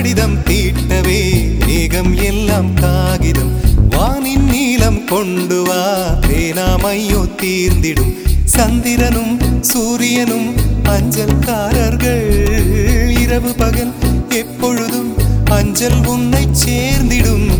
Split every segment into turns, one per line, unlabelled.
கடிதம்
தீட்டவே மேகம் எல்லாம் காகிதம்.
வானின் நீளம் கொண்டு வா பேனாமையோ தீர்ந்திடும்.
சந்திரனும் சூரியனும்
அஞ்சல்காரர்கள். இரவு பகல் எப்பொழுதும் அஞ்சல் உன்னை சேர்ந்திடும்.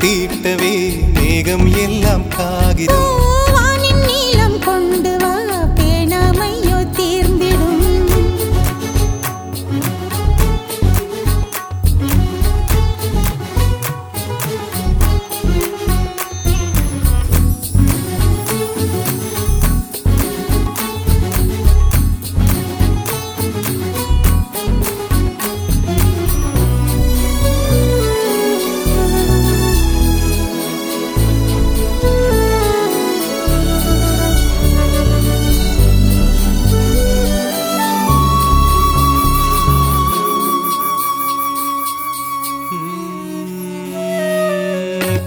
தீட்டவே மேகம் எல்லாம்
கா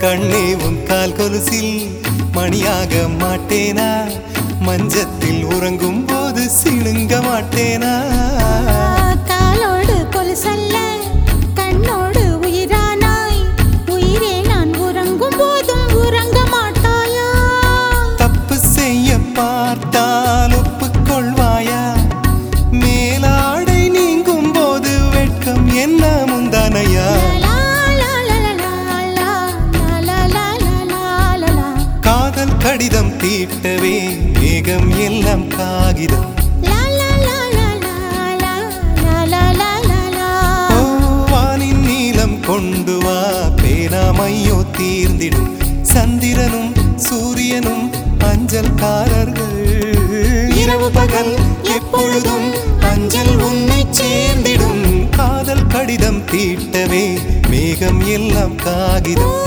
கண்ணே உன் கால் கொலுசில் மணியாக மாட்டேனா? மஞ்சத்தில் உறங்கும் போது சிணுங்க மாட்டேனா? கடிதம் தீட்டவே மேகம் எல்லாம் காகிதம் வானின் நீளம் கொண்டு வா பேராமையோ தீர்ந்திடும் சந்திரனும் சூரியனும் அஞ்சல்காரர்கள் இரவு பகல் எப்பொழுதும் அஞ்சல் உன்னை சேர்ந்திடும் காதல் கடிதம் தீட்டவே மேகம் எல்லாம் காகிதம்